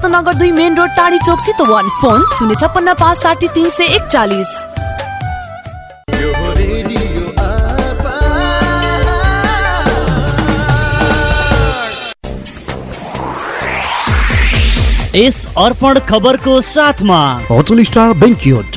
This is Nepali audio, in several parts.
रत्नगर दुई मेन रोड टाढी चोक चितवन। फोन शून्य छप्पन्न पाँच साठी तिन सय एकचालिस। यस अर्पण खबरको साथमा। Hotel star banquet.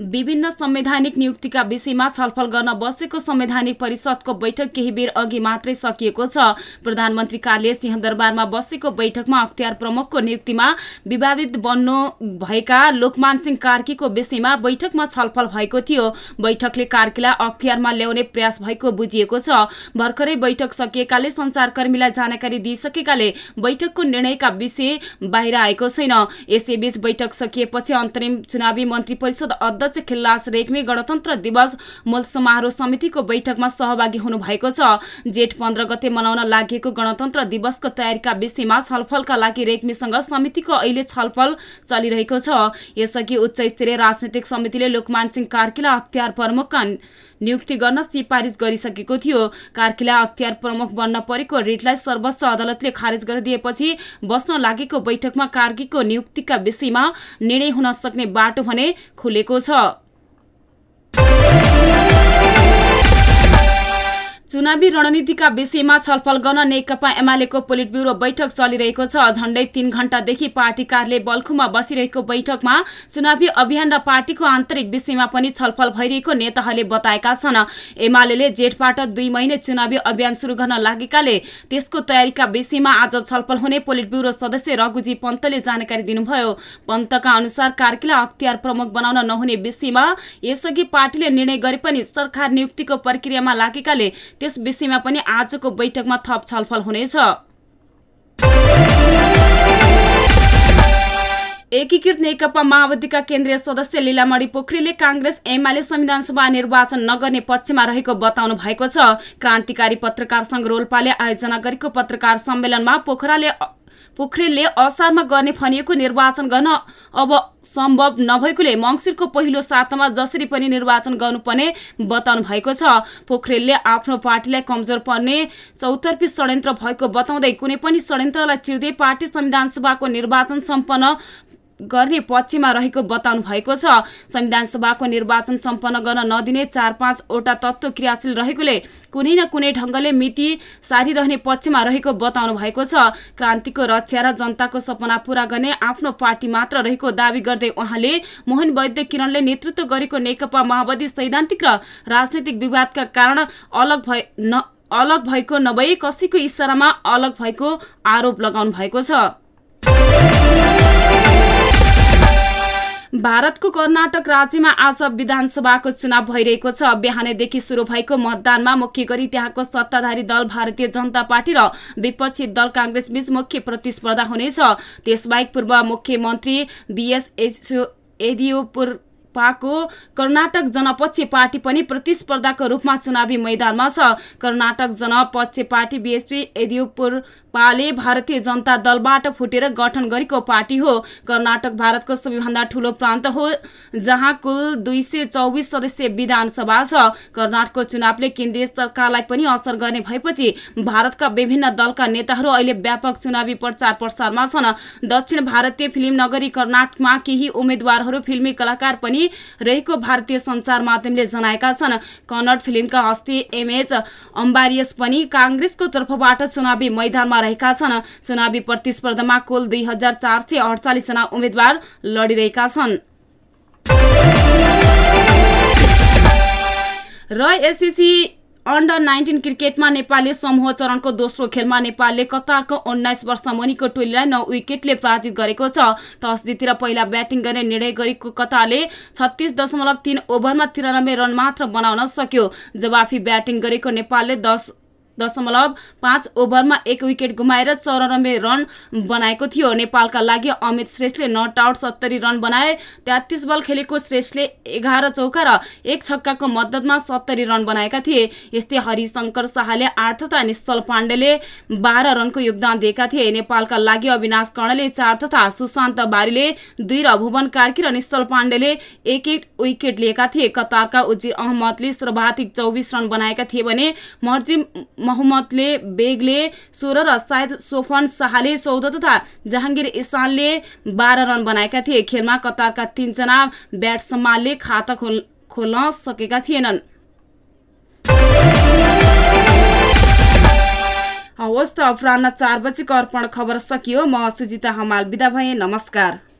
विभिन्न संवैधानिक नियुक्तिका विषयमा छलफल गर्न बसेको संवैधानिक परिषदको बैठक केही बेर अघि मात्रै सकिएको छ। प्रधानमन्त्री कार्य सिंहदरबारमा बसेको बैठकमा अख्तियार प्रमुखको नियुक्तिमा विवादित बन्नु भएका लोकमान सिंह कार्कीको विषयमा बैठकमा छलफल भएको थियो। बैठकले कार्कीलाई अख्तियारमा ल्याउने प्रयास भएको बुझिएको छ। भर्खरै बैठक सकिएकाले संचारकर्मीलाई जानकारी दिइसकेकाले बैठकको निर्णयका विषय बाहिर आएको छैन। यसैबीच बैठक सकिएपछि अन्तरिम चुनावी मन्त्री परिषद अध्यक्ष खिल्लास रेग्मी गणतन्त्र दिवस मूल समारोह समितिको बैठकमा सहभागी हुनुभएको छ। जेठ पन्ध्र गते मनाउन लागि गणतन्त्र दिवसको तयारीका विषयमा छलफलका लागि रेग्मीसँग समितिको अहिले छलफल चलिरहेको छ। यसअघि उच्च स्तरीय राजनैतिक समितिले लोकमान सिंह कार्कीलाई अख्तियार प्रमुखका नियुक्ति गर्न सिफारिस गरिसकेको थियो। कार्कीलाई अख्तियार प्रमुख बन्न परेको रिटलाई सर्वोच्च अदालतले खारेज गरिदिएपछि बस्न लागेको बैठकमा कार्कीको नियुक्तिका विषयमा निर्णय हुन सक्ने बाटो भने खुलेको छ। चुनावी रणनीतिका विषयमा छलफल गर्न नेकपा एमालेको पोलिट ब्युरो बैठक चलिरहेको छ। झण्डै तीन घण्टादेखि पार्टी कार्यालय बल्खुमा बसिरहेको बैठकमा चुनावी अभियान र पार्टीको आन्तरिक विषयमा पनि छलफल भइरहेको नेताहरूले बताएका छन्। एमाले जेठबाट दुई महिने चुनावी अभियान शुरू गर्न लागेकाले त्यसको तयारीका विषयमा आज छलफल हुने पोलिट ब्युरो सदस्य रघुजी पन्तले जानकारी दिनुभयो। पन्तका अनुसार कार्कीलाई अख्तियार प्रमुख बनाउन नहुने विषयमा यसअघि पार्टीले निर्णय गरे पनि सरकार नियुक्तिको प्रक्रियामा लागेकाले त्यस विषयमा पनि आजको बैठकमा थप छलफल हुनेछ। एकीकृत नेकपा माओवादीका केन्द्रीय सदस्य लीलामणि पोखरेलले काङ्ग्रेस एमाले संविधान सभा निर्वाचन नगर्ने पक्षमा रहेको बताउनु भएको छ। क्रान्तिकारी पत्रकार संघ रोल्पाले आयोजना गरेको पत्रकार सम्मेलनमा पोखराले पोखरेलले असारमा गर्ने भनिएको निर्वाचन गर्न अब सम्भव नभएकोले मङ्सिरको पहिलो सातामा जसरी पनि निर्वाचन गर्नुपर्ने बताउनु भएको छ। पोखरेलले आफ्नो पार्टीलाई कमजोर पर्ने चौतर्फी षड्यन्त्र भएको बताउँदै कुनै पनि षड्यन्त्रलाई चिर्दै पार्टी संविधान सभाको निर्वाचन सम्पन्न गर्ने पक्षमा रहेको बताउनु भएको छ। संविधान सभाको निर्वाचन सम्पन्न गर्न नदिने चार पाँचवटा तत्त्व क्रियाशील रहेकोले कुनै न कुनै ढङ्गले मिति सारिरहने पक्षमा रहेको बताउनु भएको छ। क्रान्तिको रक्षा र जनताको सपना पूरा गर्ने आफ्नो पार्टी मात्र रहेको दावी गर्दै उहाँले मोहन वैद्य किरणले नेतृत्व गरेको नेकपा माओवादी सैद्धान्तिक र राजनैतिक विवादका कारण अलग भए न अलग भएको नभई कसैको इसारामा अलग भएको आरोप लगाउनु भएको छ। भारतको कर्नाटक राज्यमा आज विधानसभाको चुनाव भइरहेको छ। बिहानैदेखि सुरु भएको मतदानमा मुख्य गरी त्यहाँको सत्ताधारी दल भारतीय जनता पार्टी र विपक्षी दल काङ्ग्रेस बीच मुख्य प्रतिस्पर्धा हुनेछ। त्यसबाहेक पूर्व मुख्यमन्त्री बिएस पाको कर्नाटक जनपक्ष पार्टी पनि प्रतिस्पर्धाको रूपमा चुनावी मैदानमा छ। कर्नाटक जनपक्ष पार्टी बिएसपी येदियुपुर पाले भारतीय जनता दलबाट फुटेर गठन गरेको पार्टी हो। कर्नाटक भारतको सबैभन्दा ठूलो प्रान्त हो जहाँ कुल दुई सय चौबिस सदस्यीय विधानसभा छ। कर्नाटकको चुनावले केन्द्रीय सरकारलाई पनि असर गर्ने भएपछि भारतका विभिन्न दलका नेताहरू अहिले व्यापक चुनावी प्रचार प्रसारमा छन्। दक्षिण भारतीय फिल्म नगरी कर्नाटकमा केही उम्मेद्वारहरू फिल्मी कलाकार पनि रहेको भारतीय सञ्चार माध्यमले जनाएका छन्। कन्नड फिल्मका हस्ती एमएच अम्बारियस पनि काङ्ग्रेसको तर्फबाट चुनावी मैदानमा रहेका छन्। चुनावी प्रतिस्पर्धामा कुल दुई अडचालिसजना उम्मेद्वार लडिरहेका छन्। र एसएससी अन्डर नाइन्टिन क्रिकेटमा नेपालले समूह चरणको दोस्रो खेलमा नेपालले कतारको उन्नाइस वर्ष मुनिको टोलीलाई नौ विकेटले पराजित गरेको छ। टस जितेर पहिला ब्याटिङ गर्ने निर्णय गरेको कतारले छत्तिस दशमलव तीन ओभरमा तिरानब्बे रन मात्र बनाउन सक्यो। जवाफी ब्याटिङ गरेको नेपालले दस दशमलव पाँच ओभरमा एक विकेट गुमाएर चौरानब्बे रन बनाएको थियो। नेपालका लागि अमित श्रेष्ठले नट आउट सत्तरी रन बनाए। तेत्तिस बल खेलेको श्रेष्ठले एघार चौका र एक छक्काको मद्दतमा सत्तरी रन बनाएका थिए। यस्तै हरिशङ्कर शाहले आठ तथा निश्चल पाण्डेले बाह्र रनको योगदान दिएका थिए। नेपालका लागि अविनाश कर्णले चार तथा सुशान्त बारीले दुई र भुवन कार्की र निश्चल पाण्डेले एक एक विकेट लिएका थिए। कतारका उजिर अहमदले सर्वाधिक चौबिस रन बनाएका थिए भने मर्जी मोहम्मदले बेगले सोह्र र सायद सोफन शाहले चौध तथा जहाङ्गीर इसानले बाह्र रन बनाएका थिए। खेलमा कतारका तीनजना ब्याट्सम्यानले खाता खोल खोल्न सकेका थिएनन्। हवस् त अपरान्न चार बजीको अर्पण खबर सकियो। म सुजिता हमाल बिदा भएँ नमस्कार।